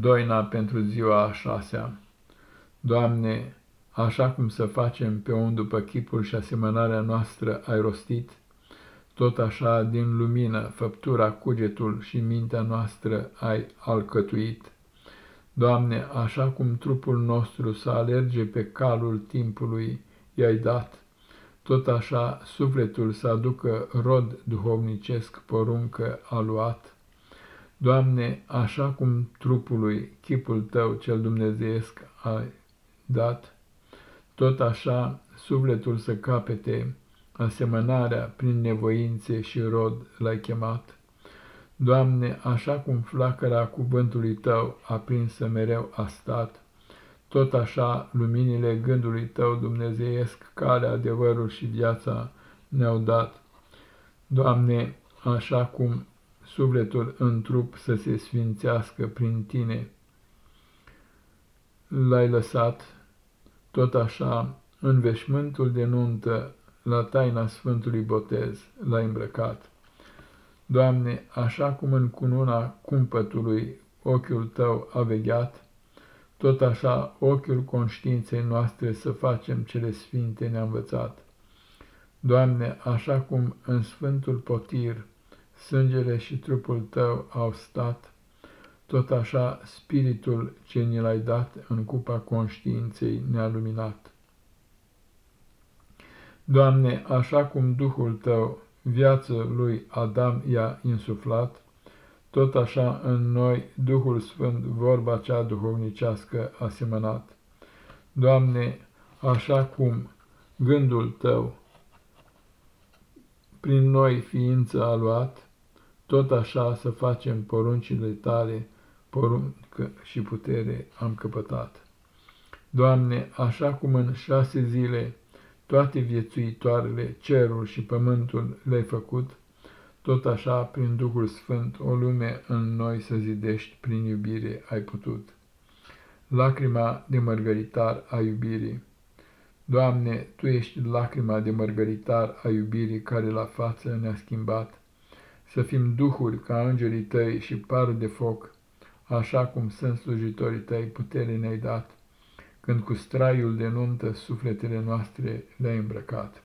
Doina pentru ziua a șasea. Doamne, așa cum să facem pe un după chipul și asemănarea noastră ai rostit, tot așa din lumină făptura, cugetul și mintea noastră ai alcătuit. Doamne, așa cum trupul nostru să alerge pe calul timpului i-ai dat, tot așa sufletul să aducă rod duhovnicesc poruncă a luat. Doamne, așa cum trupului, chipul Tău cel dumnezeiesc ai dat, tot așa sufletul să capete asemănarea prin nevoințe și rod l-ai chemat. Doamne, așa cum flacăra cuvântului Tău aprinsă mereu a stat, tot așa luminile gândului Tău dumnezeiesc, calea, adevărul și viața ne-au dat. Doamne, așa cum sufletul în trup să se sfințească prin tine. L-ai lăsat, tot așa, în veșmântul de nuntă, la taina Sfântului Botez l-ai îmbrăcat. Doamne, așa cum în cununa cumpătului ochiul Tău a vegheat, tot așa ochiul conștiinței noastre să facem cele sfinte ne-a învățat. Doamne, așa cum în Sfântul Potir, sângele și trupul tău au stat, tot așa spiritul ce ni l-ai dat în cupa conștiinței ne-a luminat. Doamne, așa cum Duhul Tău viață lui Adam i-a insuflat, tot așa în noi Duhul Sfânt vorba cea duhovnicească a semănat. Doamne, așa cum gândul Tău prin noi ființă a luat, tot așa să facem poruncile tale, poruncă și putere am căpătat. Doamne, așa cum în șase zile toate viețuitoarele, cerul și pământul le-ai făcut, tot așa, prin Duhul Sfânt, o lume în noi să zidești prin iubire ai putut. Lacrima de mărgăritar a iubirii Doamne, Tu ești lacrima de mărgăritar a iubirii care la față ne-a schimbat, să fim duhuri ca îngerii tăi și par de foc, așa cum sunt slujitorii tăi, putere ne-ai dat, când cu straiul de nuntă sufletele noastre le-ai îmbrăcat.